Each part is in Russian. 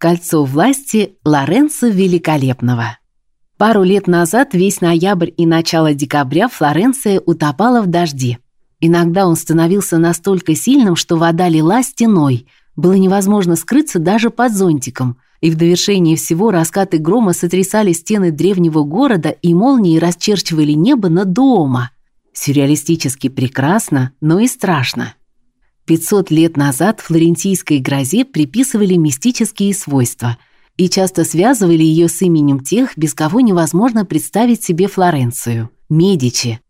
Кольцо власти Лоренцо Великолепного. Пару лет назад весь ноябрь и начало декабря Флоренция утопала в дожде. Иногда он становился настолько сильным, что вода лила стеной. Было невозможно скрыться даже под зонтиком. И в довершение всего раскаты грома сотрясали стены древнего города и молнии расчерчивали небо над дома. Сюрреалистически прекрасно, но и страшно. 500 лет назад флорентийской грозе приписывали мистические свойства и часто связывали ее с именем тех, без кого невозможно представить себе Флоренцию Медичи.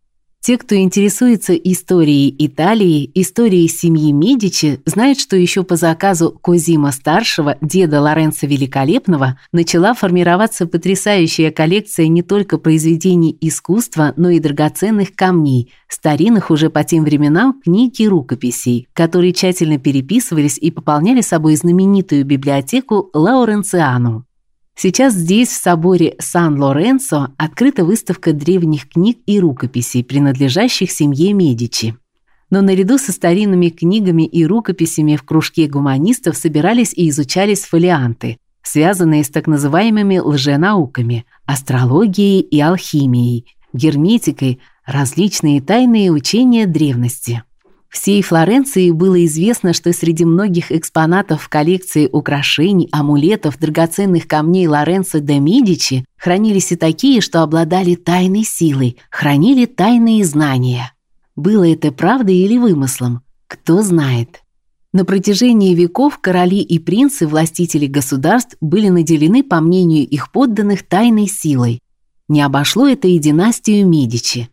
Те, кто интересуется историей Италии, историей семьи Медичи, знают, что еще по заказу Козима старшего, деда Лоренцо Великолепного, начала формироваться потрясающая коллекция не только произведений искусства, но и драгоценных камней, старинных уже по тем временам книг и рукописей, которые тщательно переписывались и пополняли собой знаменитую библиотеку Лауренциану. Сейчас здесь, в соборе Сан-Лоренцо, открыта выставка древних книг и рукописей, принадлежащих семье Медичи. Но наряду со старинными книгами и рукописями в кружке гуманистов собирались и изучались фолианты, связанные с так называемыми лженауками, астрологией и алхимией, герметикой, различные тайные учения древности. Всей Флоренции было известно, что среди многих экспонатов в коллекции украшений, амулетов, драгоценных камней Лоренцо де Медичи хранились и такие, что обладали тайной силой, хранили тайные знания. Было это правдой или вымыслом? Кто знает. На протяжении веков короли и принцы, властители государств, были наделены, по мнению их подданных, тайной силой. Не обошло это и династию Медичи.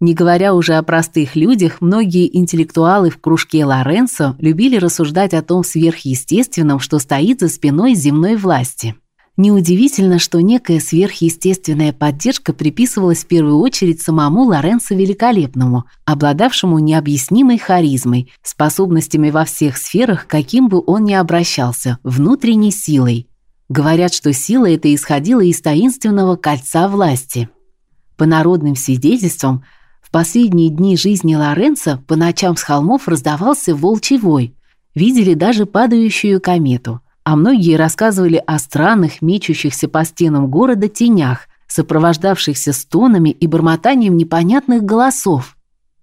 Не говоря уже о простых людях, многие интеллектуалы в кружке Лоренцо любили рассуждать о том сверхъестественном, что стоит за спиной земной власти. Неудивительно, что некая сверхъестественная поддержка приписывалась в первую очередь самому Лоренцо Великолепному, обладавшему необъяснимой харизмой, способностями во всех сферах, каким бы он ни обращался, внутренней силой. Говорят, что сила эта исходила из таинственного кольца власти. По народным свидетельствам, последние дни жизни Лоренцо по ночам с холмов раздавался волчий вой. Видели даже падающую комету. А многие рассказывали о странных, мечущихся по стенам города тенях, сопровождавшихся стонами и бормотанием непонятных голосов.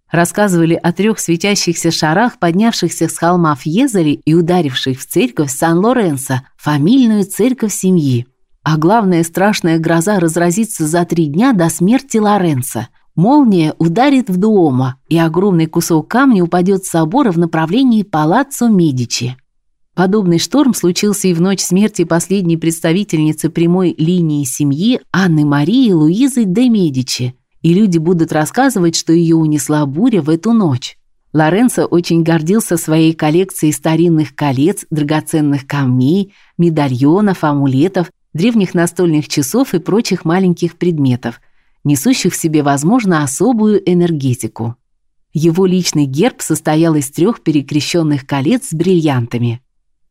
Рассказывали о трех светящихся шарах, поднявшихся с холма Фьезели и ударивших в церковь Сан-Лоренцо, фамильную церковь семьи. А главная страшная гроза разразится за три дня до смерти Лоренцо. Молния ударит в Дуомо, и огромный кусок камня упадет с собора в направлении Палаццо Медичи. Подобный шторм случился и в ночь смерти последней представительницы прямой линии семьи Анны Марии Луизы де Медичи, и люди будут рассказывать, что ее унесла буря в эту ночь. Лоренцо очень гордился своей коллекцией старинных колец, драгоценных камней, медальонов, амулетов, древних настольных часов и прочих маленьких предметов – несущих в себе, возможно, особую энергетику. Его личный герб состоял из трех перекрещенных колец с бриллиантами.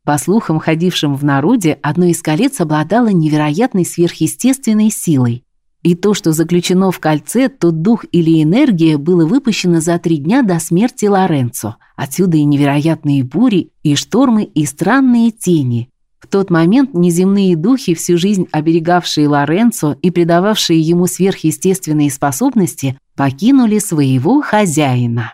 По слухам, ходившим в народе, одно из колец обладало невероятной сверхъестественной силой. И то, что заключено в кольце, тот дух или энергия, было выпущено за три дня до смерти Лоренцо. Отсюда и невероятные бури, и штормы, и странные тени, в тот момент неземные духи, всю жизнь оберегавшие Лоренцо и придававшие ему сверхъестественные способности, покинули своего хозяина.